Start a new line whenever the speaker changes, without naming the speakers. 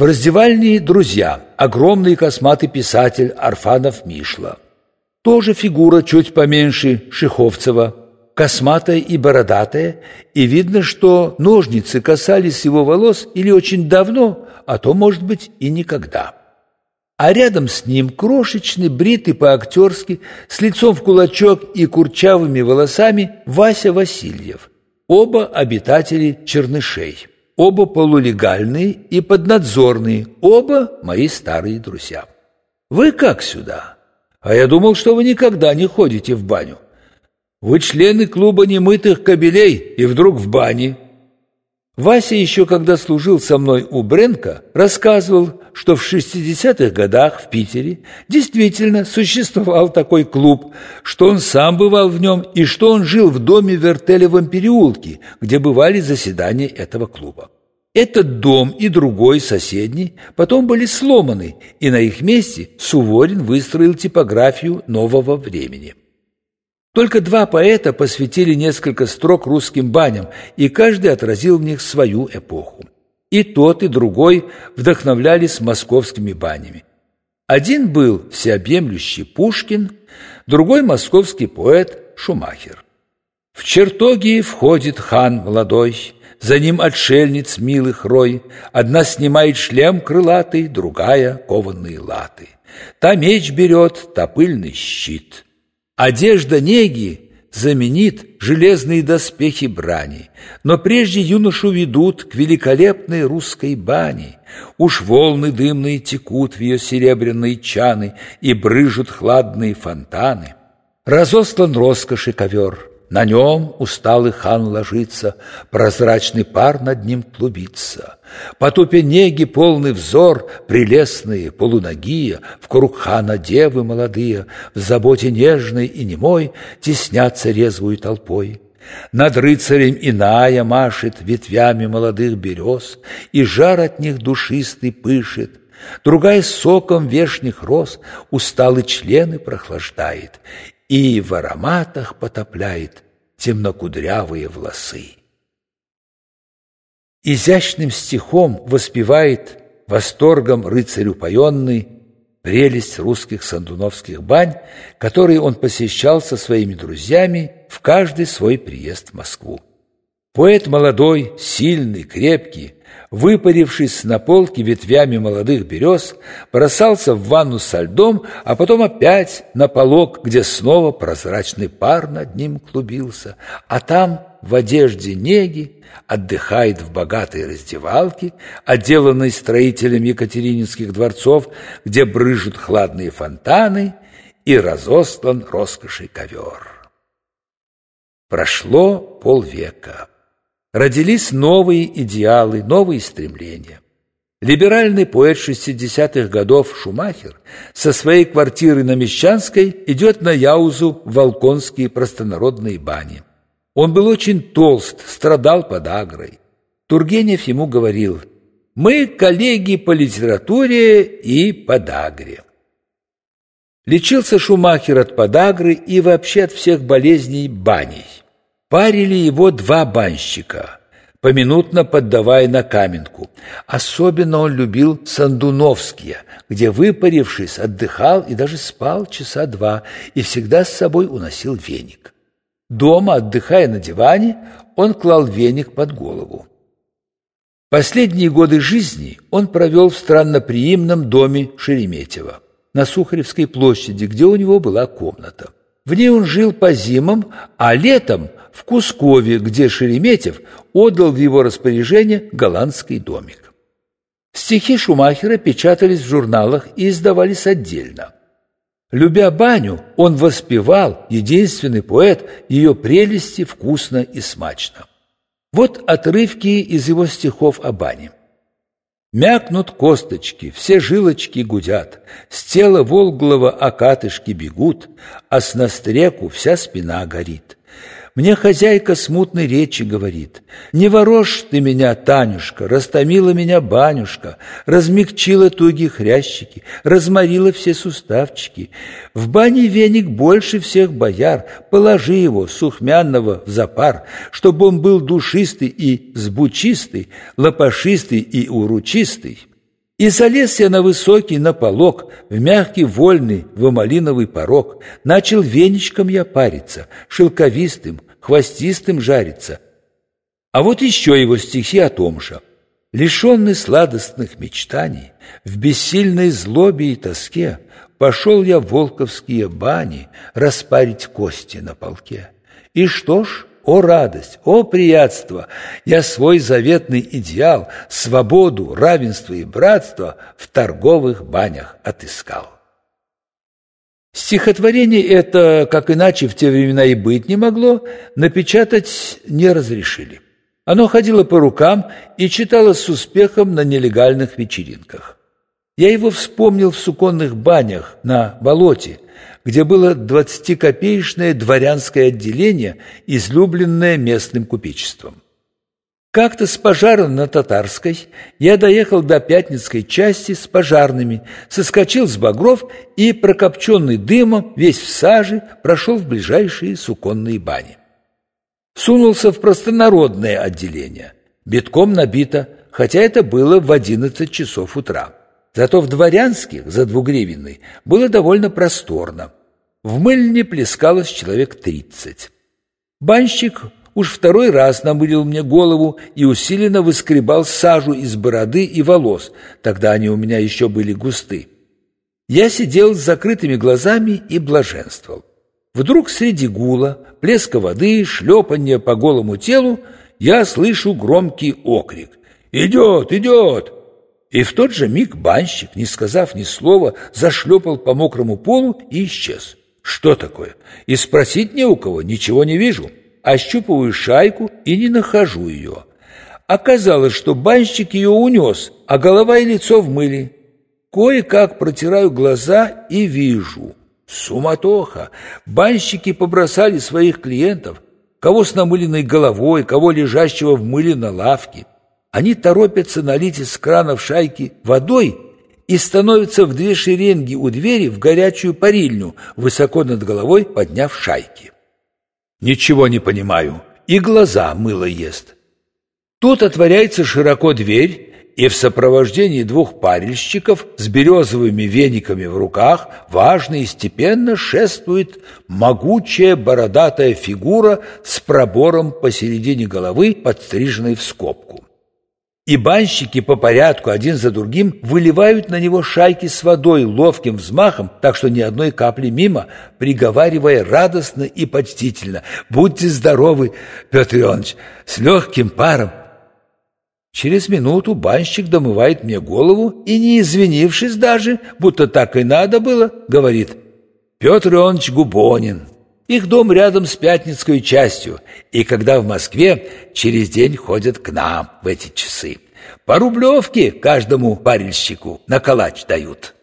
В раздевальне друзья, огромный косматый писатель Арфанов Мишла. Тоже фигура чуть поменьше Шиховцева, косматая и бородатая, и видно, что ножницы касались его волос или очень давно, а то, может быть, и никогда. А рядом с ним крошечный, бритый по-актерски, с лицом в кулачок и курчавыми волосами Вася Васильев, оба обитатели Чернышей, оба полулегальные и поднадзорные, оба мои старые друзья. «Вы как сюда?» «А я думал, что вы никогда не ходите в баню». Вы члены клуба немытых кобелей и вдруг в бане. Вася еще когда служил со мной у Бренка, рассказывал, что в 60-х годах в Питере действительно существовал такой клуб, что он сам бывал в нем и что он жил в доме в Вертелевом переулке, где бывали заседания этого клуба. Этот дом и другой соседний потом были сломаны, и на их месте Суворин выстроил типографию нового времени. Только два поэта посвятили несколько строк русским баням, и каждый отразил в них свою эпоху. И тот, и другой вдохновлялись московскими банями. Один был всеобъемлющий Пушкин, другой московский поэт Шумахер. В чертоги входит хан молодой, за ним отшельниц милых рой, одна снимает шлем крылатый, другая — кованные латы. Та меч берет, та пыльный щит — Одежда неги заменит железные доспехи брани, но прежде юношу ведут к великолепной русской бане. Уж волны дымные текут в ее серебряные чаны и брыжут хладные фонтаны. Разостлан роскоши ковер — на нем усталый хан ложится, Прозрачный пар над ним клубится. По тупе неги полный взор, Прелестные, полуногие, В круг хана девы молодые, В заботе нежной и немой Теснятся резвую толпой. Над рыцарем иная машет Ветвями молодых берез, И жар от них душистый пышет, Другая соком вешних роз Усталый члены прохлаждает, и в ароматах потопляет темнокудрявые волосы. Изящным стихом воспевает восторгом рыцарь упоенный прелесть русских сандуновских бань, которые он посещал со своими друзьями в каждый свой приезд в Москву. Поэт молодой, сильный, крепкий, выпарившись на полке ветвями молодых берез, бросался в ванну со льдом, а потом опять на полок, где снова прозрачный пар над ним клубился, а там в одежде неги отдыхает в богатой раздевалке, отделанной строителем Екатерининских дворцов, где брыжут хладные фонтаны и разостлан роскошей ковер. Прошло полвека. Родились новые идеалы, новые стремления. Либеральный поэт 60-х годов Шумахер со своей квартиры на Мещанской идет на Яузу в Волконские простонародные бани. Он был очень толст, страдал подагрой. Тургенев ему говорил «Мы коллеги по литературе и подагре». Лечился Шумахер от подагры и вообще от всех болезней баней. Парили его два банщика, поминутно поддавая на каменку. Особенно он любил Сандуновские, где, выпарившись, отдыхал и даже спал часа два, и всегда с собой уносил веник. Дома, отдыхая на диване, он клал веник под голову. Последние годы жизни он провел в странноприимном доме Шереметьево на Сухаревской площади, где у него была комната. В ней он жил по зимам, а летом в Кускове, где Шереметьев отдал в его распоряжение голландский домик. Стихи Шумахера печатались в журналах и издавались отдельно. Любя баню, он воспевал, единственный поэт, ее прелести вкусно и смачно. Вот отрывки из его стихов о бане. Мякнут косточки, все жилочки гудят, С тела волглого окатышки бегут, А с настреку вся спина горит. Мне хозяйка смутной речи говорит. Не ворожь ты меня, Танюшка, растомила меня банюшка, размягчила туги хрящики, разморила все суставчики. В бане веник больше всех бояр, положи его, сухмянного, в запар, чтобы он был душистый и сбучистый, лопашистый и уручистый. И залез я на высокий, на полог, в мягкий, вольный, в малиновый порог. Начал веничком я париться, шелковистым, хвостистым жариться. А вот еще его стихи о том же. Лишенный сладостных мечтаний, в бессильной злобе и тоске Пошел я в волковские бани распарить кости на полке. И что ж, о радость, о приятство! Я свой заветный идеал, свободу, равенство и братство в торговых банях отыскал. Стихотворение это, как иначе в те времена и быть не могло, напечатать не разрешили. Оно ходило по рукам и читалось с успехом на нелегальных вечеринках. Я его вспомнил в суконных банях на болоте, где было двадцатикопеечное дворянское отделение, излюбленное местным купечеством. Как-то с пожаром на Татарской я доехал до Пятницкой части с пожарными, соскочил с багров и, прокопченный дымом, весь в саже, прошел в ближайшие суконные бани. Сунулся в простонародное отделение. Битком набито, хотя это было в одиннадцать часов утра. Зато в дворянских, за двугривенной, было довольно просторно. В мыльне плескалось человек тридцать. Банщик уж второй раз намылил мне голову и усиленно выскребал сажу из бороды и волос, тогда они у меня еще были густы. Я сидел с закрытыми глазами и блаженствовал. Вдруг среди гула, плеска воды, шлепанья по голому телу я слышу громкий окрик. «Идет, идет!» И в тот же миг банщик, не сказав ни слова, зашлепал по мокрому полу и исчез. Что такое? И спросить не у кого, ничего не вижу. Ощупываю шайку и не нахожу ее. Оказалось, что банщик ее унес, а голова и лицо в мыле. Кое-как протираю глаза и вижу. Суматоха! Банщики побросали своих клиентов, кого с намыленной головой, кого лежащего в мыле на лавке. Они торопятся налить из кранов шайки водой и становятся в две шеренги у двери в горячую парильню, высоко над головой подняв шайки. Ничего не понимаю, и глаза мыло ест. Тут отворяется широко дверь, и в сопровождении двух парильщиков с березовыми вениками в руках важно и степенно шествует могучая бородатая фигура с пробором посередине головы, подстриженной в скобку. И банщики по порядку один за другим выливают на него шайки с водой ловким взмахом, так что ни одной капли мимо, приговаривая радостно и почтительно «Будьте здоровы, Петр Иванович, с легким паром». Через минуту банщик домывает мне голову и, не извинившись даже, будто так и надо было, говорит «Петр Иванович Губонин». Их дом рядом с Пятницкой частью, и когда в Москве через день ходят к нам в эти часы. По рублевке каждому парильщику на калач дают.